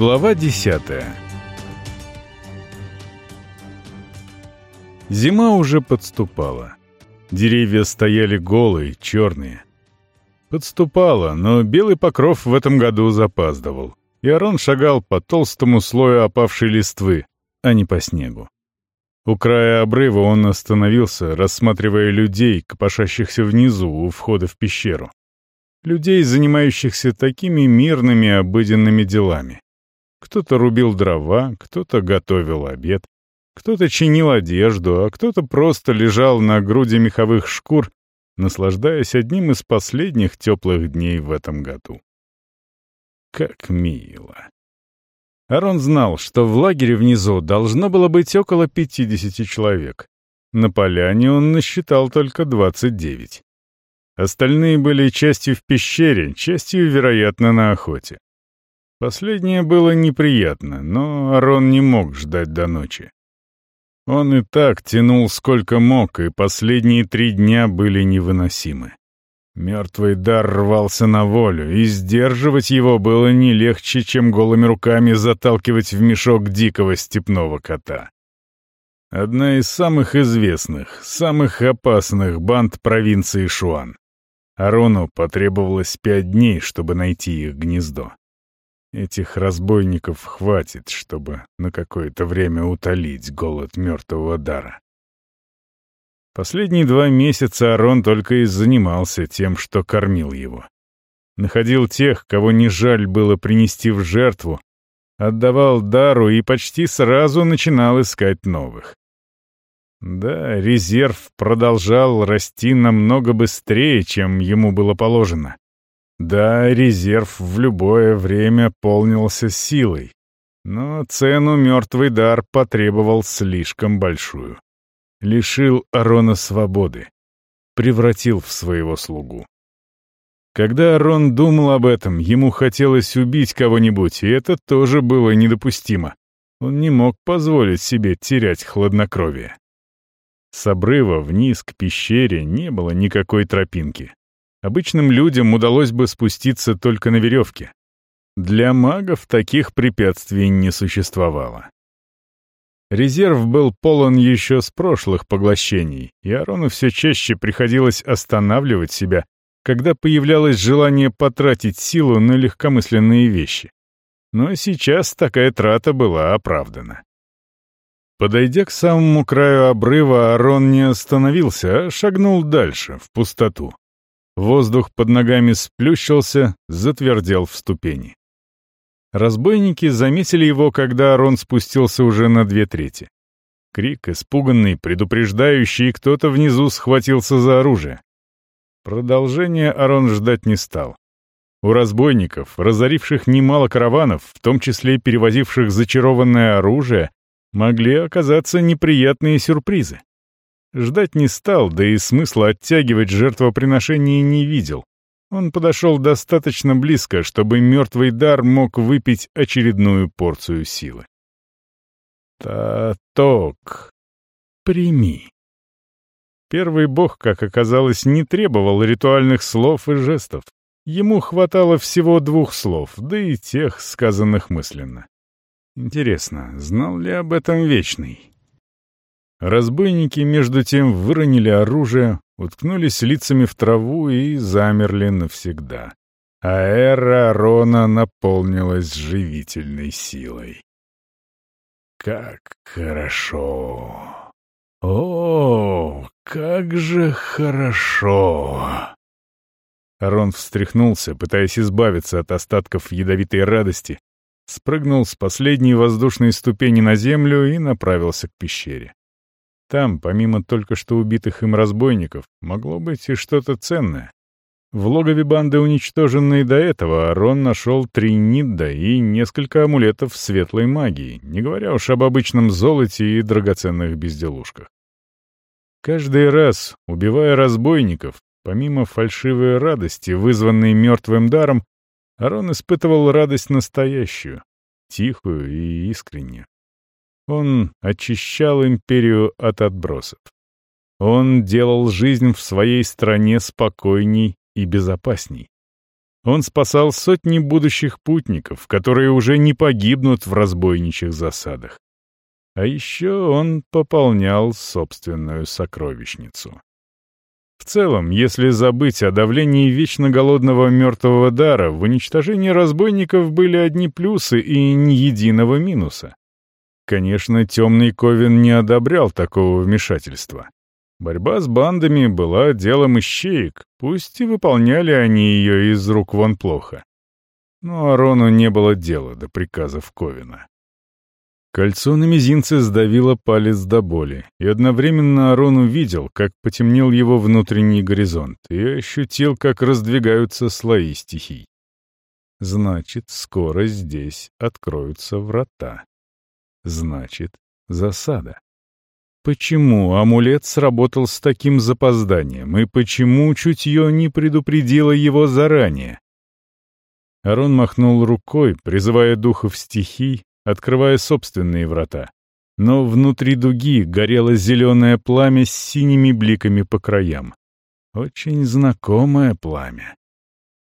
Глава десятая Зима уже подступала. Деревья стояли голые, черные. Подступала, но белый покров в этом году запаздывал, и Арон шагал по толстому слою опавшей листвы, а не по снегу. У края обрыва он остановился, рассматривая людей, копошащихся внизу у входа в пещеру. Людей, занимающихся такими мирными обыденными делами. Кто-то рубил дрова, кто-то готовил обед, кто-то чинил одежду, а кто-то просто лежал на груди меховых шкур, наслаждаясь одним из последних теплых дней в этом году. Как мило. Арон знал, что в лагере внизу должно было быть около 50 человек. На поляне он насчитал только 29. Остальные были частью в пещере, частью, вероятно, на охоте. Последнее было неприятно, но Арон не мог ждать до ночи. Он и так тянул сколько мог, и последние три дня были невыносимы. Мертвый дар рвался на волю, и сдерживать его было не легче, чем голыми руками заталкивать в мешок дикого степного кота. Одна из самых известных, самых опасных банд провинции Шуан. Арону потребовалось пять дней, чтобы найти их гнездо. Этих разбойников хватит, чтобы на какое-то время утолить голод мертвого дара. Последние два месяца Арон только и занимался тем, что кормил его. Находил тех, кого не жаль было принести в жертву, отдавал дару и почти сразу начинал искать новых. Да, резерв продолжал расти намного быстрее, чем ему было положено. Да, резерв в любое время полнился силой, но цену мертвый дар потребовал слишком большую лишил Арона свободы, превратил в своего слугу. Когда Арон думал об этом, ему хотелось убить кого-нибудь, и это тоже было недопустимо. Он не мог позволить себе терять хладнокровие. С обрыва вниз к пещере не было никакой тропинки. Обычным людям удалось бы спуститься только на веревке. Для магов таких препятствий не существовало. Резерв был полон еще с прошлых поглощений, и Арону все чаще приходилось останавливать себя, когда появлялось желание потратить силу на легкомысленные вещи. Но сейчас такая трата была оправдана. Подойдя к самому краю обрыва, Арон не остановился, а шагнул дальше, в пустоту. Воздух под ногами сплющился, затвердел в ступени. Разбойники заметили его, когда Арон спустился уже на две трети. Крик, испуганный, предупреждающий, кто-то внизу схватился за оружие. Продолжение Арон ждать не стал. У разбойников, разоривших немало караванов, в том числе перевозивших зачарованное оружие, могли оказаться неприятные сюрпризы. Ждать не стал, да и смысла оттягивать жертвоприношение не видел. Он подошел достаточно близко, чтобы мертвый дар мог выпить очередную порцию силы. Таток, прими. Первый бог, как оказалось, не требовал ритуальных слов и жестов. Ему хватало всего двух слов, да и тех, сказанных мысленно. Интересно, знал ли об этом Вечный? Разбойники, между тем, выронили оружие, уткнулись лицами в траву и замерли навсегда. А эра Рона наполнилась живительной силой. Как хорошо! О, как же хорошо! Арон встряхнулся, пытаясь избавиться от остатков ядовитой радости, спрыгнул с последней воздушной ступени на землю и направился к пещере. Там, помимо только что убитых им разбойников, могло быть и что-то ценное. В логове банды, уничтоженной до этого, Арон нашел три нидда и несколько амулетов светлой магии, не говоря уж об обычном золоте и драгоценных безделушках. Каждый раз, убивая разбойников, помимо фальшивой радости, вызванной мертвым даром, Арон испытывал радость настоящую, тихую и искреннюю. Он очищал империю от отбросов. Он делал жизнь в своей стране спокойней и безопасней. он спасал сотни будущих путников, которые уже не погибнут в разбойничьих засадах. А еще он пополнял собственную сокровищницу. В целом, если забыть о давлении вечно голодного мертвого дара, в уничтожении разбойников были одни плюсы и ни единого минуса. Конечно, темный Ковен не одобрял такого вмешательства. Борьба с бандами была делом ищеек, пусть и выполняли они ее из рук вон плохо. Но Арону не было дела до приказов Ковина. Кольцо на мизинце сдавило палец до боли, и одновременно Арон увидел, как потемнел его внутренний горизонт, и ощутил, как раздвигаются слои стихий. Значит, скоро здесь откроются врата. Значит, засада. Почему амулет сработал с таким запозданием, и почему чутье не предупредило его заранее? Арон махнул рукой, призывая духов стихий, открывая собственные врата. Но внутри дуги горело зеленое пламя с синими бликами по краям. Очень знакомое пламя.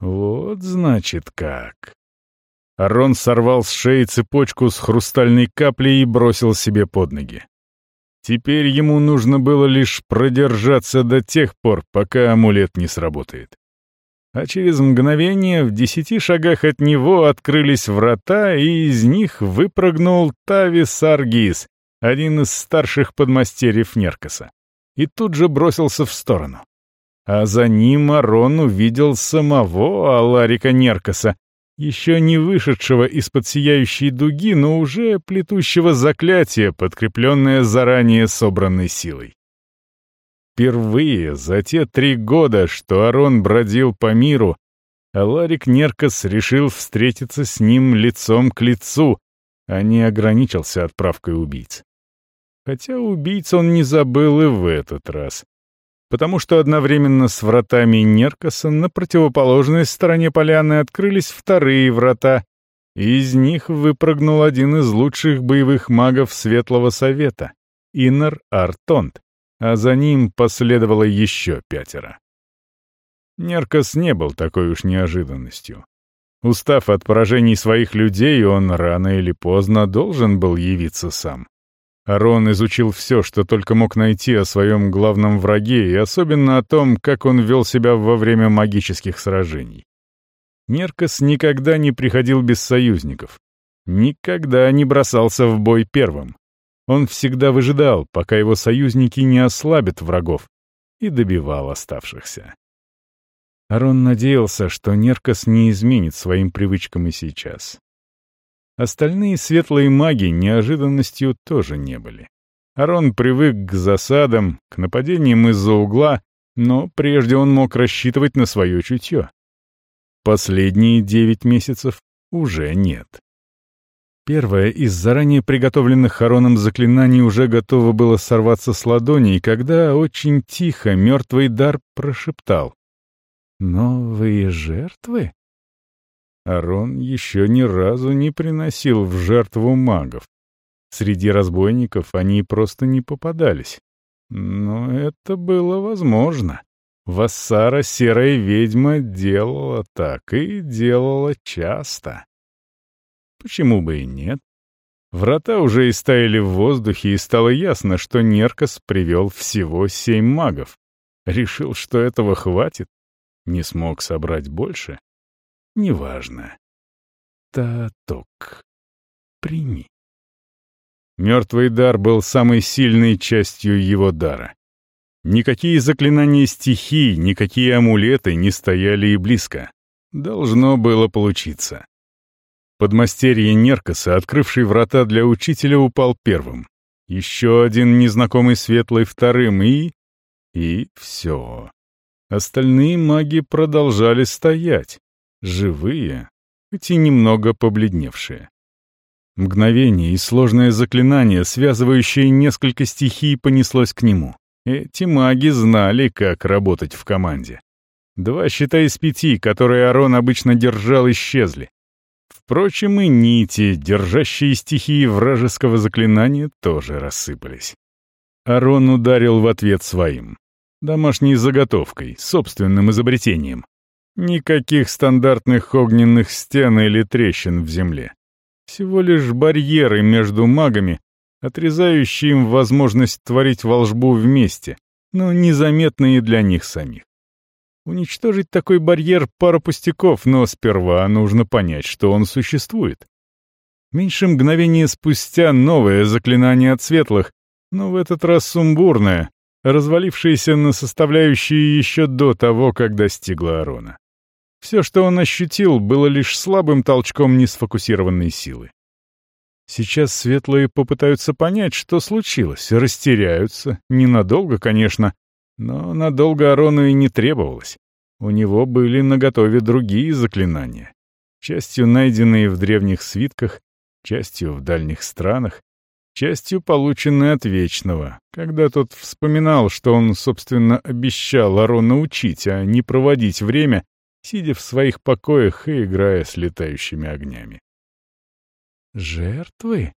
Вот значит как. Арон сорвал с шеи цепочку с хрустальной каплей и бросил себе под ноги. Теперь ему нужно было лишь продержаться до тех пор, пока амулет не сработает. А через мгновение в десяти шагах от него открылись врата, и из них выпрыгнул Тавис Аргис, один из старших подмастерьев Неркаса, и тут же бросился в сторону. А за ним Арон увидел самого Аларика Неркаса, еще не вышедшего из-под сияющей дуги, но уже плетущего заклятие, подкрепленное заранее собранной силой. Впервые за те три года, что Арон бродил по миру, Аларик Неркас решил встретиться с ним лицом к лицу, а не ограничился отправкой убийц. Хотя убийц он не забыл и в этот раз потому что одновременно с вратами Неркаса на противоположной стороне поляны открылись вторые врата, и из них выпрыгнул один из лучших боевых магов Светлого Совета — Иннер Артонт, а за ним последовало еще пятеро. Неркас не был такой уж неожиданностью. Устав от поражений своих людей, он рано или поздно должен был явиться сам. Арон изучил все, что только мог найти о своем главном враге, и особенно о том, как он вел себя во время магических сражений. Неркос никогда не приходил без союзников, никогда не бросался в бой первым. Он всегда выжидал, пока его союзники не ослабят врагов, и добивал оставшихся. Арон надеялся, что Неркос не изменит своим привычкам и сейчас. Остальные светлые маги неожиданностью тоже не были. Арон привык к засадам, к нападениям из-за угла, но прежде он мог рассчитывать на свое чутье. Последние девять месяцев уже нет. Первое из заранее приготовленных Ароном заклинаний уже готово было сорваться с ладони, когда очень тихо мертвый дар прошептал. «Новые жертвы?» Арон еще ни разу не приносил в жертву магов. Среди разбойников они просто не попадались. Но это было возможно. Вассара, серая ведьма, делала так и делала часто. Почему бы и нет? Врата уже истаяли в воздухе, и стало ясно, что Неркос привел всего семь магов. Решил, что этого хватит. Не смог собрать больше. Неважно. Таток. Прими. Мертвый дар был самой сильной частью его дара. Никакие заклинания стихий, никакие амулеты не стояли и близко. Должно было получиться. Подмастерье Неркоса, открывший врата для учителя, упал первым. Еще один незнакомый светлый вторым и... И все. Остальные маги продолжали стоять живые, хоть и немного побледневшие. Мгновение и сложное заклинание, связывающее несколько стихий, понеслось к нему. Эти маги знали, как работать в команде. Два щита из пяти, которые Арон обычно держал, исчезли. Впрочем, и нити, держащие стихии вражеского заклинания, тоже рассыпались. Арон ударил в ответ своим. Домашней заготовкой, собственным изобретением. Никаких стандартных огненных стен или трещин в земле. Всего лишь барьеры между магами, отрезающие им возможность творить волшбу вместе, но незаметные для них самих. Уничтожить такой барьер — пара пустяков, но сперва нужно понять, что он существует. Меньше мгновения спустя новое заклинание от светлых, но в этот раз сумбурное, развалившееся на составляющие еще до того, как достигло Арона. Все, что он ощутил, было лишь слабым толчком несфокусированной силы. Сейчас светлые попытаются понять, что случилось, растеряются, ненадолго, конечно, но надолго Арону и не требовалось. У него были наготове другие заклинания, частью найденные в древних свитках, частью в дальних странах, частью полученные от Вечного, когда тот вспоминал, что он, собственно, обещал Арону учить, а не проводить время сидя в своих покоях и играя с летающими огнями. Жертвы?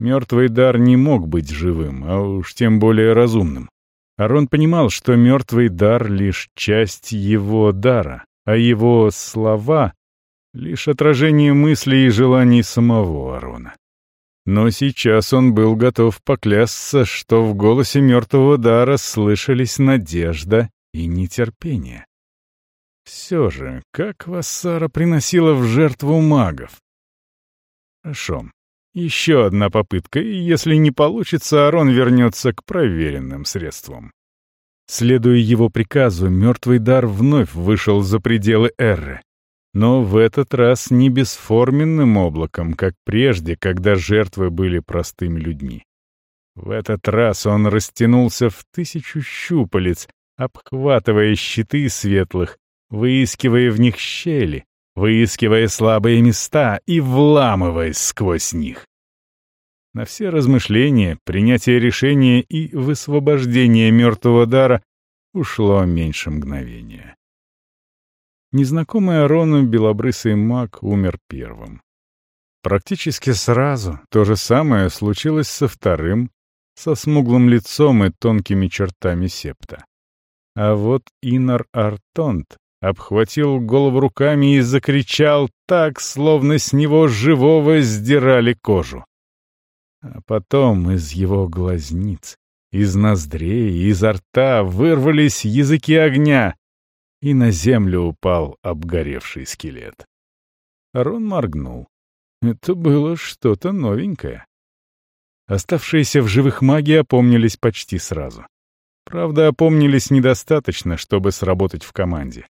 Мертвый дар не мог быть живым, а уж тем более разумным. Арон понимал, что мертвый дар — лишь часть его дара, а его слова — лишь отражение мыслей и желаний самого Арона. Но сейчас он был готов поклясться, что в голосе мертвого дара слышались надежда и нетерпение. Все же, как Вассара приносила в жертву магов? Хорошо. Еще одна попытка, и если не получится, Арон вернется к проверенным средствам. Следуя его приказу, мертвый дар вновь вышел за пределы Эрры. Но в этот раз не бесформенным облаком, как прежде, когда жертвы были простыми людьми. В этот раз он растянулся в тысячу щупалец, обхватывая щиты светлых, выискивая в них щели, выискивая слабые места и вламываясь сквозь них. На все размышления, принятие решения и высвобождение мертвого дара ушло меньше мгновения. Незнакомый Арону белобрысый маг умер первым. Практически сразу то же самое случилось со вторым, со смуглым лицом и тонкими чертами септа. А вот Инар Артонт обхватил голову руками и закричал так, словно с него живого сдирали кожу. А потом из его глазниц, из ноздрей, изо рта вырвались языки огня, и на землю упал обгоревший скелет. Арон моргнул. Это было что-то новенькое. Оставшиеся в живых маги опомнились почти сразу. Правда, опомнились недостаточно, чтобы сработать в команде.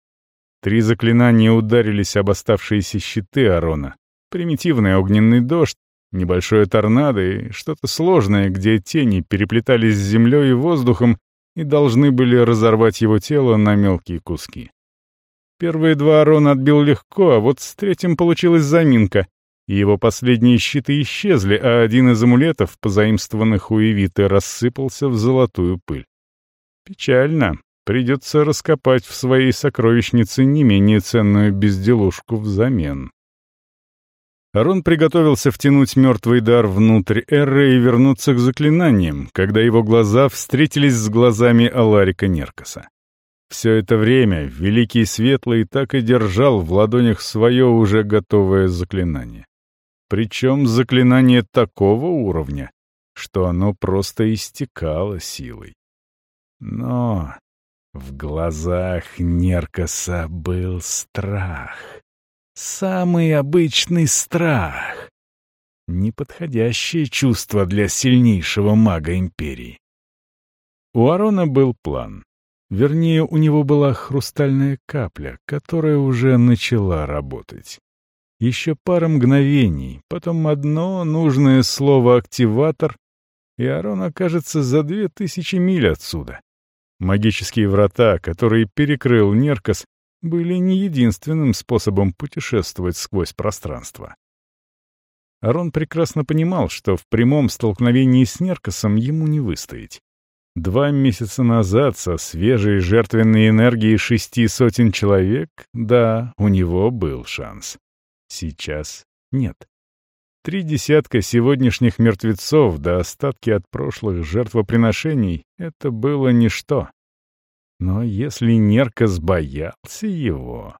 Три заклинания ударились об оставшиеся щиты Арона. Примитивный огненный дождь, небольшое торнадо и что-то сложное, где тени переплетались с землей и воздухом и должны были разорвать его тело на мелкие куски. Первые два Арон отбил легко, а вот с третьим получилась заминка, его последние щиты исчезли, а один из амулетов, позаимствованных у Эвиты, рассыпался в золотую пыль. Печально, Придется раскопать в своей сокровищнице не менее ценную безделушку взамен. Арон приготовился втянуть мертвый дар внутрь Эрры и вернуться к заклинаниям, когда его глаза встретились с глазами Аларика Неркаса. Все это время Великий Светлый так и держал в ладонях свое уже готовое заклинание. Причем заклинание такого уровня, что оно просто истекало силой. Но в глазах Неркаса был страх. Самый обычный страх. Неподходящее чувство для сильнейшего мага Империи. У Арона был план. Вернее, у него была хрустальная капля, которая уже начала работать. Еще пара мгновений, потом одно нужное слово «активатор», и Арон окажется за две тысячи миль отсюда. Магические врата, которые перекрыл Неркос, были не единственным способом путешествовать сквозь пространство. Арон прекрасно понимал, что в прямом столкновении с Неркосом ему не выстоять. Два месяца назад со свежей жертвенной энергией шести сотен человек, да, у него был шанс. Сейчас нет. Три десятка сегодняшних мертвецов да остатки от прошлых жертвоприношений — это было ничто. Но если Неркос боялся его...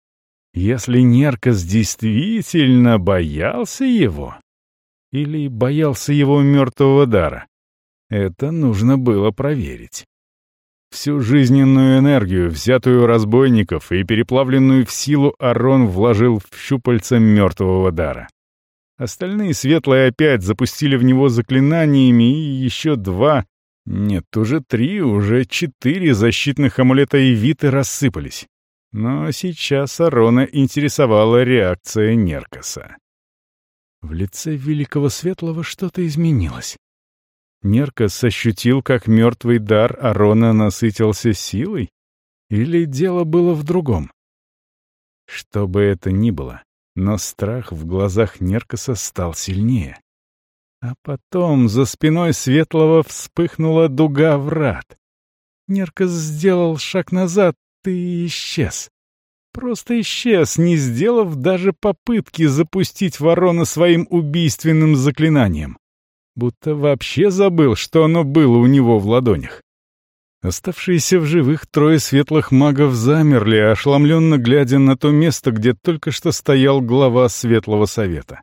Если Неркос действительно боялся его... Или боялся его мертвого дара? Это нужно было проверить. Всю жизненную энергию, взятую у разбойников и переплавленную в силу, Арон вложил в щупальца мертвого дара. Остальные светлые опять запустили в него заклинаниями, и еще два, нет, уже три, уже четыре защитных амулета Эвиты рассыпались. Но сейчас Арона интересовала реакция Неркоса. В лице Великого Светлого что-то изменилось. Неркос ощутил, как мертвый дар Арона насытился силой? Или дело было в другом? Что бы это ни было, но страх в глазах Неркоса стал сильнее. А потом за спиной Светлого вспыхнула дуга врат. Неркос сделал шаг назад и исчез. Просто исчез, не сделав даже попытки запустить ворона своим убийственным заклинанием будто вообще забыл, что оно было у него в ладонях. Оставшиеся в живых трое светлых магов замерли, ошеломленно глядя на то место, где только что стоял глава Светлого Совета.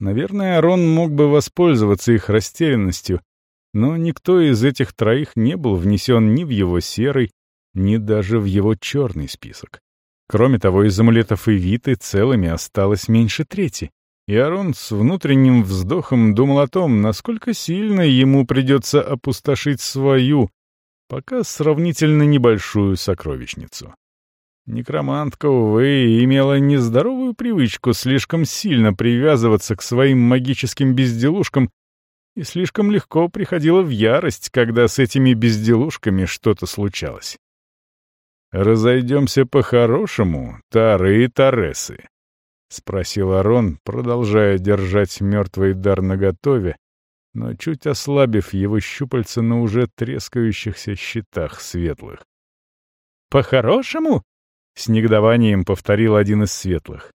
Наверное, Арон мог бы воспользоваться их растерянностью, но никто из этих троих не был внесен ни в его серый, ни даже в его черный список. Кроме того, из амулетов и Виты целыми осталось меньше трети. И Арон с внутренним вздохом думал о том, насколько сильно ему придется опустошить свою, пока сравнительно небольшую сокровищницу. Некромантка, увы, имела нездоровую привычку слишком сильно привязываться к своим магическим безделушкам и слишком легко приходила в ярость, когда с этими безделушками что-то случалось. «Разойдемся по-хорошему, Тары и Таресы», — спросил Арон, продолжая держать мертвый дар наготове, но чуть ослабив его щупальца на уже трескающихся щитах светлых. «По-хорошему?» — с негодованием повторил один из светлых.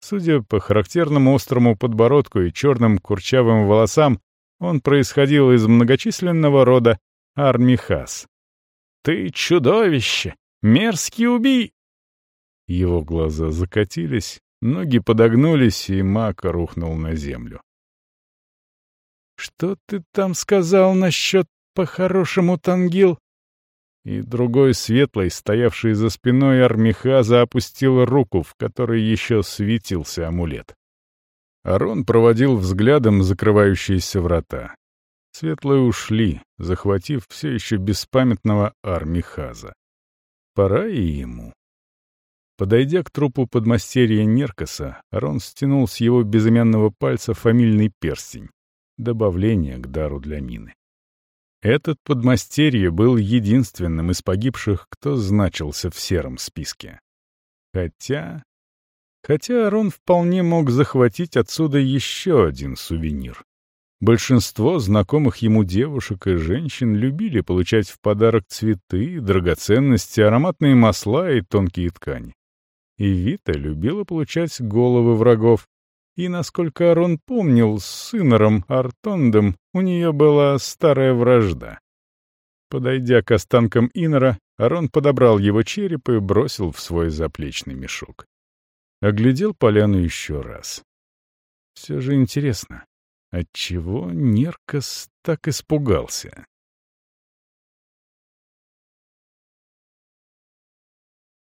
Судя по характерному острому подбородку и черным курчавым волосам, он происходил из многочисленного рода Армихас. «Ты чудовище! Мерзкий убий!» Его глаза закатились, Ноги подогнулись, и Мака рухнул на землю. «Что ты там сказал насчет по-хорошему, Тангил?» И другой светлый, стоявший за спиной Армихаза, опустил руку, в которой еще светился амулет. Арон проводил взглядом закрывающиеся врата. Светлые ушли, захватив все еще беспамятного Армихаза. Пора и ему. Подойдя к трупу подмастерья Неркоса, Рон стянул с его безымянного пальца фамильный перстень. Добавление к дару для мины. Этот подмастерье был единственным из погибших, кто значился в сером списке. Хотя... Хотя Арон вполне мог захватить отсюда еще один сувенир. Большинство знакомых ему девушек и женщин любили получать в подарок цветы, драгоценности, ароматные масла и тонкие ткани. И Вита любила получать головы врагов. И, насколько Арон помнил, с Инором Артондом у нее была старая вражда. Подойдя к останкам Инора, Арон подобрал его череп и бросил в свой заплечный мешок. Оглядел поляну еще раз. Все же интересно, отчего Неркос так испугался?